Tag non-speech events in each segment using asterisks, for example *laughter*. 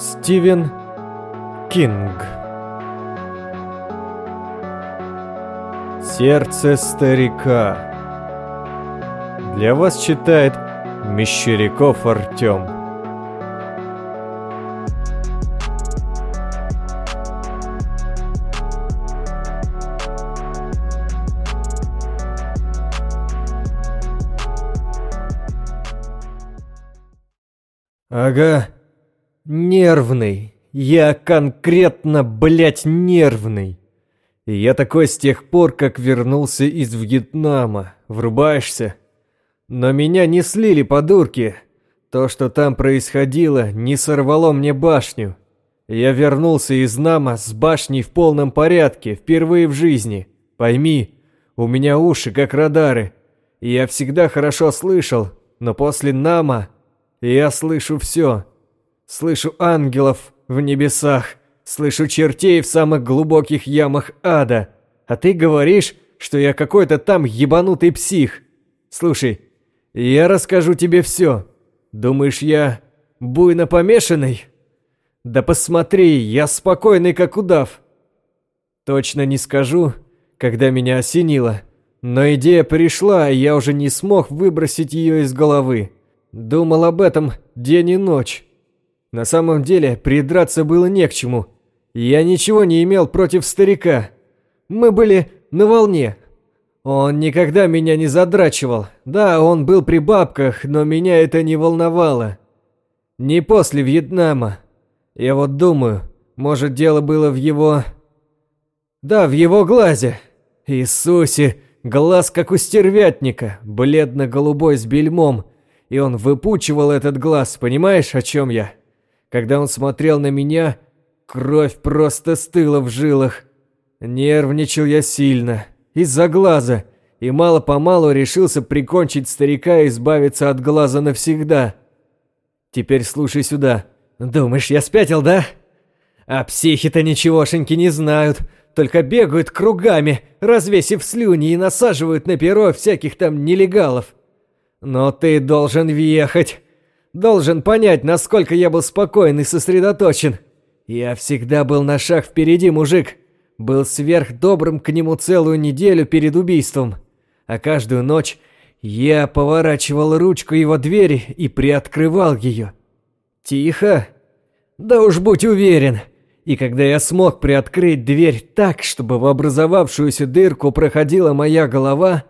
Стивен Кинг. Сердце старика Для вас читает Мещеряков Артем Ага, нервный. Я конкретно, блядь, нервный. И я такой с тех пор, как вернулся из Вьетнама. Врубаешься? Но меня не слили по дурке. То, что там происходило, не сорвало мне башню. Я вернулся из Нама с башней в полном порядке, впервые в жизни. Пойми, у меня уши как радары. Я всегда хорошо слышал, но после Нама я слышу все. Слышу ангелов в небесах, слышу чертей в самых глубоких ямах ада. А ты говоришь, что я какой-то там ебанутый псих. Слушай, я расскажу тебе все. Думаешь, я буйно помешанный? Да посмотри, я спокойный как удав. Точно не скажу, когда меня осенило. Но идея пришла, и я уже не смог выбросить ее из головы. Думал об этом день и ночь. На самом деле, придраться было не к чему. Я ничего не имел против старика. Мы были на волне. Он никогда меня не задрачивал. Да, он был при бабках, но меня это не волновало. Не после Вьетнама. Я вот думаю, может дело было в его... Да, в его глазе. Иисусе, глаз как у стервятника, бледно-голубой с бельмом, и он выпучивал этот глаз, понимаешь, о чем я? Когда он смотрел на меня, кровь просто стыла в жилах. Нервничал я сильно, из-за глаза, и мало-помалу решился прикончить старика и избавиться от глаза навсегда. Теперь слушай сюда. Думаешь, я спятил, да? А психи-то ничегошеньки не знают, только бегают кругами, развесив слюни и насаживают на перо всяких там нелегалов. Но ты должен въехать. Должен понять, насколько я был спокоен и сосредоточен. Я всегда был на шаг впереди, мужик. Был сверхдобрым к нему целую неделю перед убийством. А каждую ночь я поворачивал ручку его двери и приоткрывал ее. Тихо? Да уж будь уверен. И когда я смог приоткрыть дверь так, чтобы в образовавшуюся дырку проходила моя голова,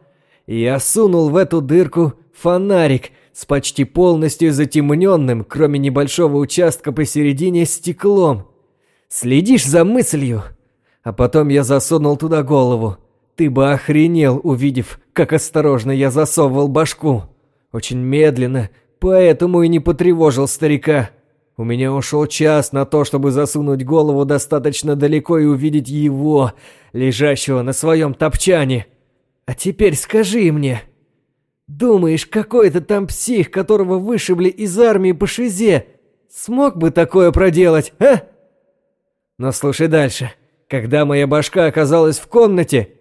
я сунул в эту дырку фонарик с почти полностью затемненным, кроме небольшого участка посередине, стеклом. Следишь за мыслью? А потом я засунул туда голову. Ты бы охренел, увидев, как осторожно я засовывал башку. Очень медленно, поэтому и не потревожил старика. У меня ушел час на то, чтобы засунуть голову достаточно далеко и увидеть его, лежащего на своем топчане. А теперь скажи мне, Думаешь, какой-то там псих, которого вышибли из армии по шизе, смог бы такое проделать, а? Но слушай дальше. Когда моя башка оказалась в комнате,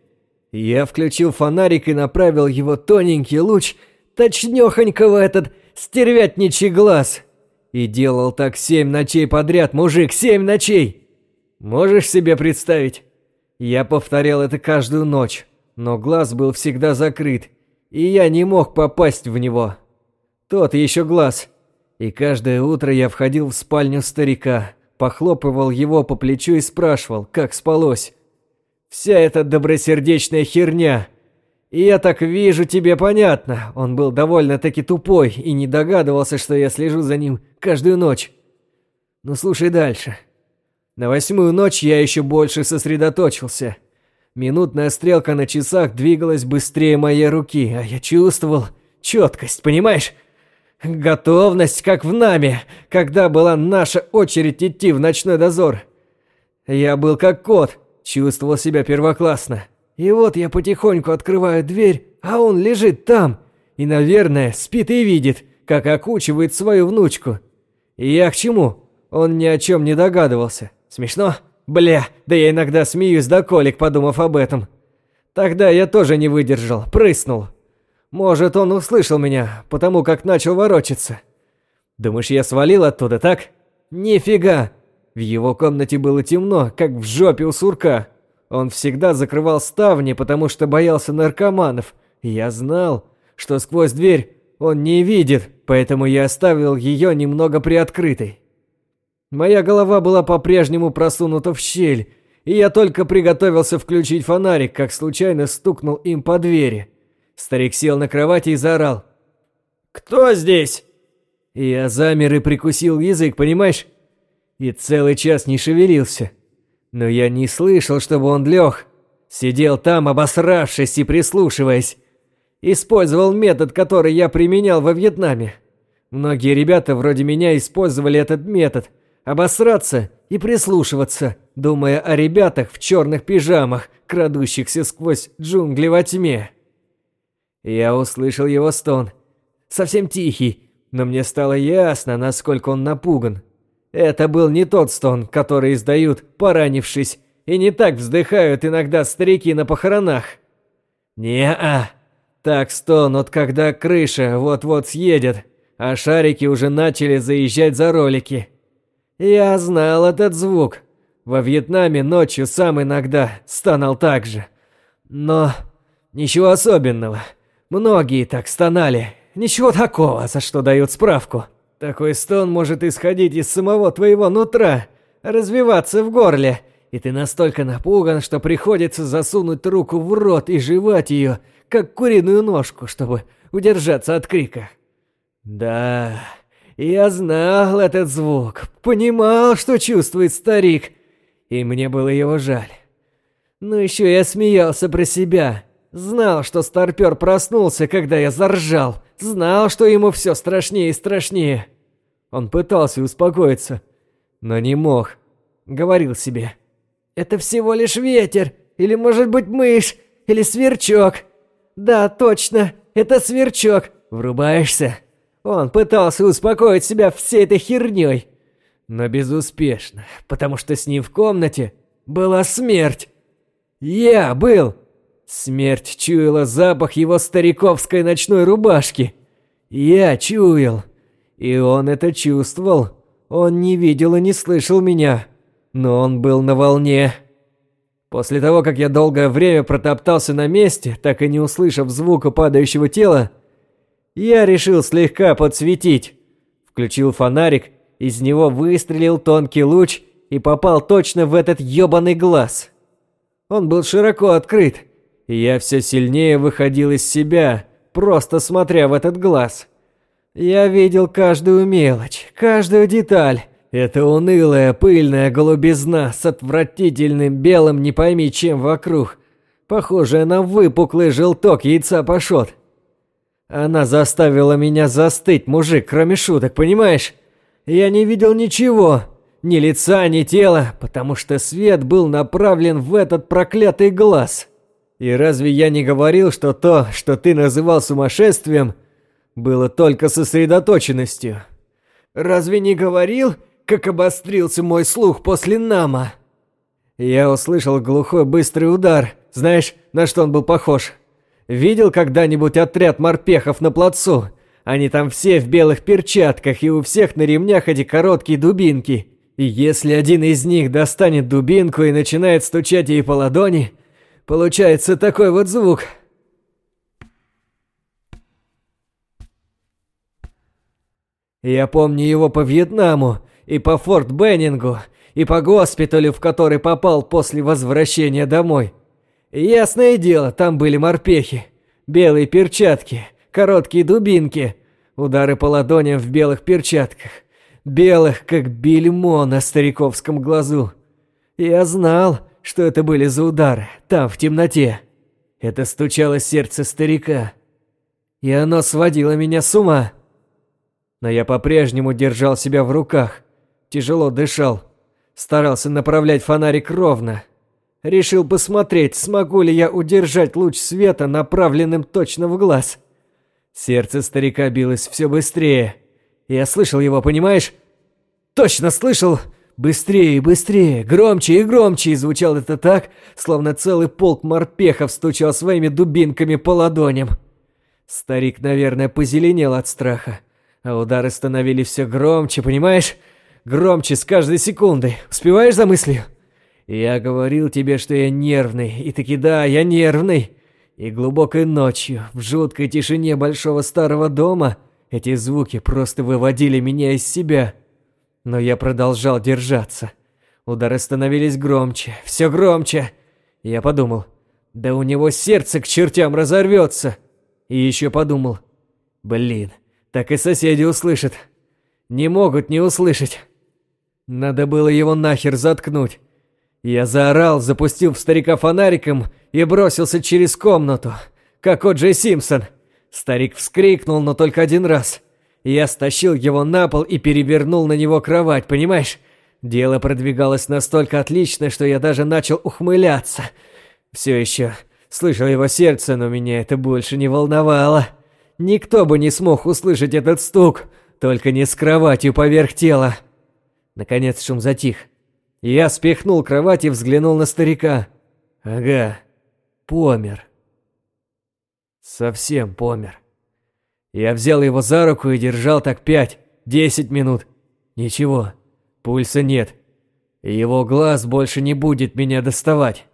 я включил фонарик и направил его тоненький луч точнёхонько в этот стервятничий глаз. И делал так семь ночей подряд, мужик, семь ночей. Можешь себе представить? Я повторял это каждую ночь, но глаз был всегда закрыт, и я не мог попасть в него. Тот еще глаз. И каждое утро я входил в спальню старика, похлопывал его по плечу и спрашивал, как спалось. Вся эта добросердечная херня. И я так вижу, тебе понятно. Он был довольно-таки тупой и не догадывался, что я слежу за ним каждую ночь. Ну слушай дальше. На восьмую ночь я еще больше сосредоточился – Минутная стрелка на часах двигалась быстрее моей руки, а я чувствовал четкость, понимаешь? Готовность, как в нами, когда была наша очередь идти в ночной дозор. Я был как кот, чувствовал себя первоклассно. И вот я потихоньку открываю дверь, а он лежит там. И, наверное, спит и видит, как окучивает свою внучку. И я к чему? Он ни о чем не догадывался. Смешно? Бля, да я иногда смеюсь до колик, подумав об этом. Тогда я тоже не выдержал, прыснул. Может, он услышал меня, потому как начал ворочаться. Думаешь, я свалил оттуда, так? Нифига! В его комнате было темно, как в жопе у сурка. Он всегда закрывал ставни, потому что боялся наркоманов. я знал, что сквозь дверь он не видит, поэтому я оставил ее немного приоткрытой. Моя голова была по-прежнему просунута в щель, и я только приготовился включить фонарик, как случайно стукнул им по двери. Старик сел на кровати и заорал. «Кто здесь?» Я замер и прикусил язык, понимаешь? И целый час не шевелился. Но я не слышал, чтобы он лег. Сидел там, обосравшись и прислушиваясь. Использовал метод, который я применял во Вьетнаме. Многие ребята вроде меня использовали этот метод. Обосраться и прислушиваться, думая о ребятах в черных пижамах, крадущихся сквозь джунгли во тьме. Я услышал его стон. Совсем тихий, но мне стало ясно, насколько он напуган. Это был не тот стон, который издают, поранившись, и не так вздыхают иногда старики на похоронах. Не-а. Так стонут, когда крыша вот-вот съедет, а шарики уже начали заезжать за ролики. Я знал этот звук. Во Вьетнаме ночью сам иногда стонал так же. Но ничего особенного. Многие так стонали. Ничего такого, за что дают справку. Такой стон может исходить из самого твоего нутра, развиваться в горле, и ты настолько напуган, что приходится засунуть руку в рот и жевать ее, как куриную ножку, чтобы удержаться от крика. Да, я знал этот звук, понимал, что чувствует старик, и мне было его жаль. Но еще я смеялся про себя, знал, что старпер проснулся, когда я заржал, Знал, что ему все страшнее и страшнее. Он пытался успокоиться, но не мог. Говорил себе. «Это всего лишь ветер, или может быть мышь, или сверчок. Да, точно, это сверчок. Врубаешься?» Он пытался успокоить себя всей этой херней. Но безуспешно, потому что с ним в комнате была смерть. Я был Смерть чуяла запах его стариковской ночной рубашки. Я чуял. И он это чувствовал. Он не видел и не слышал меня. Но он был на волне. После того, как я долгое время протоптался на месте, так и не услышав звука падающего тела, я решил слегка подсветить. Включил фонарик, из него выстрелил тонкий луч и попал точно в этот ёбаный глаз. Он был широко открыт, и я все сильнее выходил из себя, просто смотря в этот глаз. Я видел каждую мелочь, каждую деталь. Это унылая пыльная голубизна с отвратительным белым не пойми чем вокруг, похожая на выпуклый желток яйца пашот. Она заставила меня застыть, мужик, кроме шуток, понимаешь? Я не видел ничего, ни лица, ни тела, потому что свет был направлен в этот проклятый глаз. И разве я не говорил, что то, что ты называл сумасшествием, было только сосредоточенностью? Разве не говорил, как обострился мой слух после нама? Я услышал глухой быстрый удар. Знаешь, на что он был похож? Видел когда-нибудь отряд морпехов на плацу? Они там все в белых перчатках, и у всех на ремнях эти короткие дубинки. И если один из них достанет дубинку и начинает стучать ей по ладони, Получается такой вот звук. Я помню его по Вьетнаму, и по Форт Беннингу, и по госпиталю, в который попал после возвращения домой. Ясное дело, там были морпехи. Белые перчатки, короткие дубинки, удары по ладоням в белых перчатках. Белых, как бельмо на стариковском глазу. Я знал, что это были за удары, там, в темноте. Это стучало сердце старика. И оно сводило меня с ума. Но я по-прежнему держал себя в руках, тяжело дышал, старался направлять фонарик ровно. Решил посмотреть, смогу ли я удержать луч света, направленным точно в глаз. Сердце старика билось все быстрее. Я слышал его, понимаешь? Точно слышал! Быстрее и быстрее, громче и громче, и звучало это так, словно целый полк морпехов стучал своими дубинками по ладоням. Старик, наверное, позеленел от страха, а удары становились все громче, понимаешь? Громче с каждой секундой. Успеваешь за мыслью? Я говорил тебе, что я нервный, и таки да, я нервный. И глубокой ночью, в жуткой тишине большого старого дома, эти звуки просто выводили меня из себя. Но я продолжал держаться. Удары становились громче, все громче. Я подумал, да у него сердце к чертям разорвется. И еще подумал, блин, так и соседи услышат. Не могут не услышать. Надо было его нахер заткнуть. Я заорал, запустил в старика фонариком и бросился через комнату, как О'Джей Симпсон. Старик вскрикнул, но только один раз. Я стащил его на пол и перевернул на него кровать, понимаешь? Дело продвигалось настолько отлично, что я даже начал ухмыляться. Все еще слышал его сердце, но меня это больше не волновало. Никто бы не смог услышать этот стук, только не с кроватью поверх тела. Наконец шум затих. Я спихнул кровать и взглянул на старика. Ага, помер. Совсем помер. Я взял его за руку и держал так пять, десять минут. Ничего, пульса нет. Его глаз больше не будет меня доставать.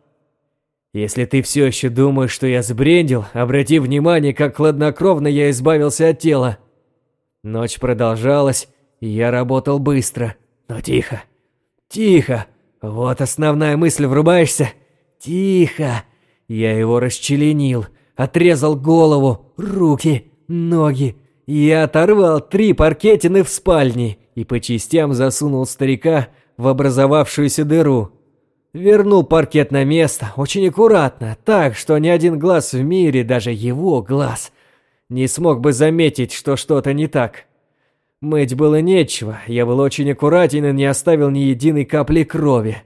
Если ты все еще думаешь, что я сбрендил, обрати внимание, как хладнокровно я избавился от тела. Ночь продолжалась, и я работал быстро, но тихо. Тихо. Вот основная мысль, врубаешься? Тихо. Я его расчленил, отрезал голову, руки, ноги. Я оторвал три паркетины в спальне и по частям засунул старика в образовавшуюся дыру. Вернул паркет на место, очень аккуратно, так, что ни один глаз в мире, даже его глаз, не смог бы заметить, что что-то не так. Мыть было нечего, я был очень аккуратен и не оставил ни единой капли крови.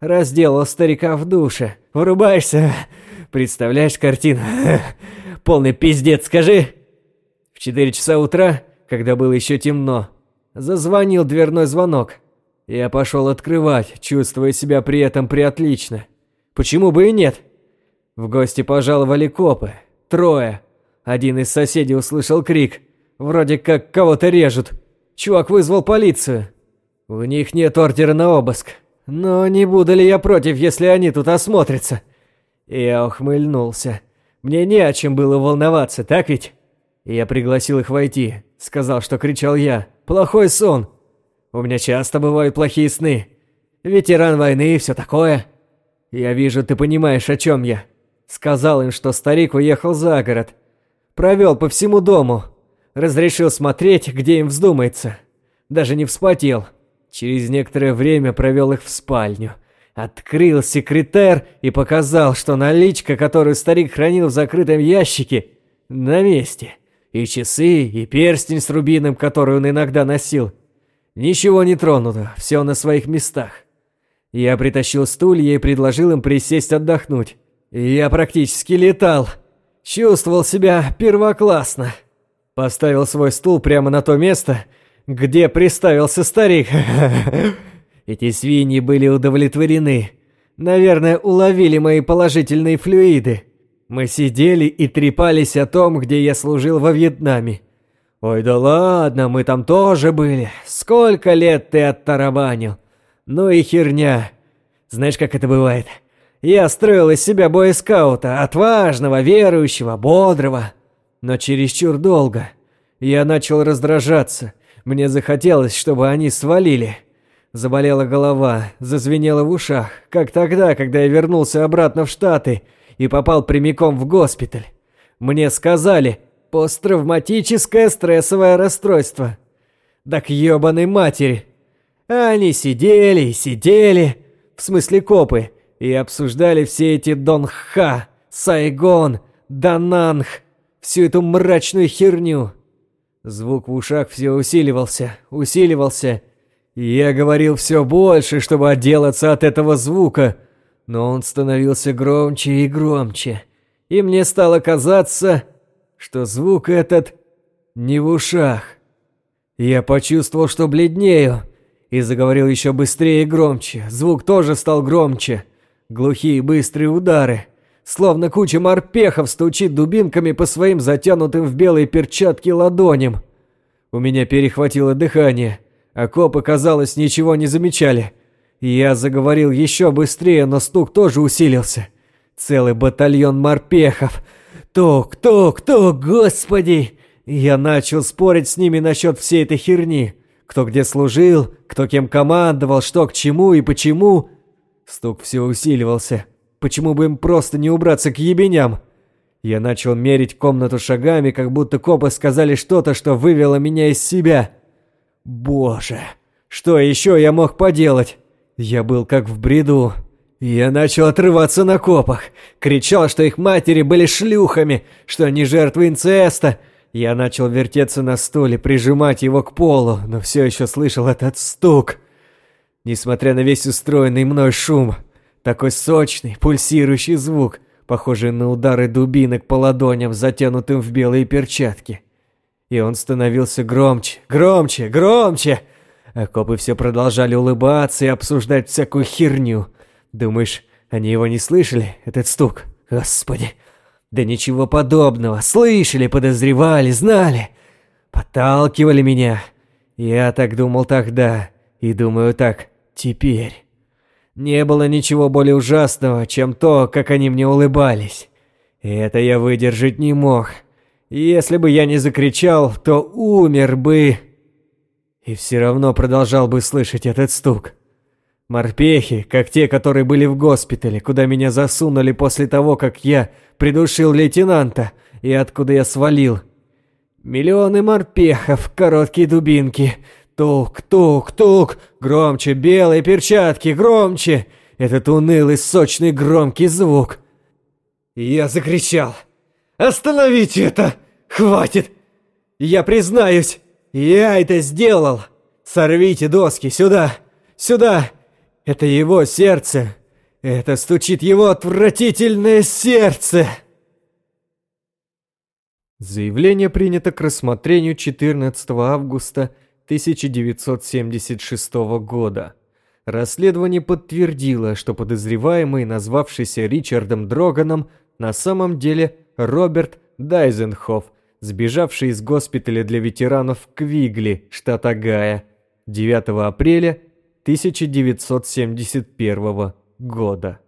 Разделал старика в душе. Вырубаешься? Представляешь картину? *laughs* Полный пиздец, скажи! В четыре часа утра, когда было еще темно, зазвонил дверной звонок. Я пошел открывать, чувствуя себя при этом приотлично. Почему бы и нет? В гости пожаловали копы. Трое. Один из соседей услышал крик. Вроде как кого-то режут. Чувак вызвал полицию. У них нет ордера на обыск. Но не буду ли я против, если они тут осмотрятся? Я ухмыльнулся. Мне не о чем было волноваться, так ведь? Я пригласил их войти. Сказал, что кричал я. Плохой сон. У меня часто бывают плохие сны. Ветеран войны и все такое. Я вижу, ты понимаешь, о чем я. Сказал им, что старик уехал за город. Провел по всему дому. Разрешил смотреть, где им вздумается. Даже не вспотел. Через некоторое время провел их в спальню. Открыл секретер и показал, что наличка, которую старик хранил в закрытом ящике, на месте. И часы, и перстень с рубином, который он иногда носил – Ничего не тронуто, все на своих местах. Я притащил стулья и предложил им присесть отдохнуть. Я практически летал. Чувствовал себя первоклассно. Поставил свой стул прямо на то место, где приставился старик. *laughs* Эти свиньи были удовлетворены. Наверное, уловили мои положительные флюиды. Мы сидели и трепались о том, где я служил во Вьетнаме. «Ой, да ладно, мы там тоже были. Сколько лет ты оттарабанил? Ну и херня. Знаешь, как это бывает? Я строил из себя боескаута, отважного, верующего, бодрого. Но чересчур долго. Я начал раздражаться. Мне захотелось, чтобы они свалили. Заболела голова, зазвенела в ушах, как тогда, когда я вернулся обратно в Штаты и попал прямиком в госпиталь. Мне сказали, Посттравматическое стрессовое расстройство. Да к ёбаной матери. Они сидели и сидели, в смысле копы, и обсуждали все эти Донха, Сайгон, Дананг, всю эту мрачную херню. Звук в ушах все усиливался, усиливался. И я говорил все больше, чтобы отделаться от этого звука, но он становился громче и громче. И мне стало казаться, что звук этот не в ушах. Я почувствовал, что бледнею, и заговорил еще быстрее и громче. Звук тоже стал громче. Глухие быстрые удары. Словно куча морпехов стучит дубинками по своим затянутым в белые перчатки ладоням. У меня перехватило дыхание. а копы, казалось, ничего не замечали. Я заговорил еще быстрее, но стук тоже усилился. Целый батальон морпехов. Тук, тук, тук, господи! Я начал спорить с ними насчет всей этой херни. Кто где служил, кто кем командовал, что к чему и почему. Стук все усиливался. Почему бы им просто не убраться к ебеням? Я начал мерить комнату шагами, как будто копы сказали что-то, что вывело меня из себя. Боже, что еще я мог поделать? Я был как в бреду. Я начал отрываться на копах. Кричал, что их матери были шлюхами, что они жертвы инцеста. Я начал вертеться на стуле, прижимать его к полу, но все еще слышал этот стук. Несмотря на весь устроенный мной шум, такой сочный, пульсирующий звук, похожий на удары дубинок по ладоням, затянутым в белые перчатки. И он становился громче, громче, громче. А копы все продолжали улыбаться и обсуждать всякую херню. Думаешь, они его не слышали, этот стук? Господи! Да ничего подобного. Слышали, подозревали, знали. Подталкивали меня. Я так думал тогда и думаю так теперь. Не было ничего более ужасного, чем то, как они мне улыбались. И это я выдержать не мог. Если бы я не закричал, то умер бы и все равно продолжал бы слышать этот стук. Морпехи, как те, которые были в госпитале, куда меня засунули после того, как я придушил лейтенанта и откуда я свалил. Миллионы морпехов, короткие дубинки. Тук, тук, тук, громче, белые перчатки, громче. Этот унылый, сочный, громкий звук. Я закричал. «Остановите это! Хватит! Я признаюсь, «Я это сделал! Сорвите доски сюда! Сюда! Это его сердце! Это стучит его отвратительное сердце!» Заявление принято к рассмотрению 14 августа 1976 года. Расследование подтвердило, что подозреваемый, назвавшийся Ричардом Дроганом, на самом деле Роберт Дайзенхоф, сбежавший из госпиталя для ветеранов Квигли, штат Огайо, 9 апреля 1971 года.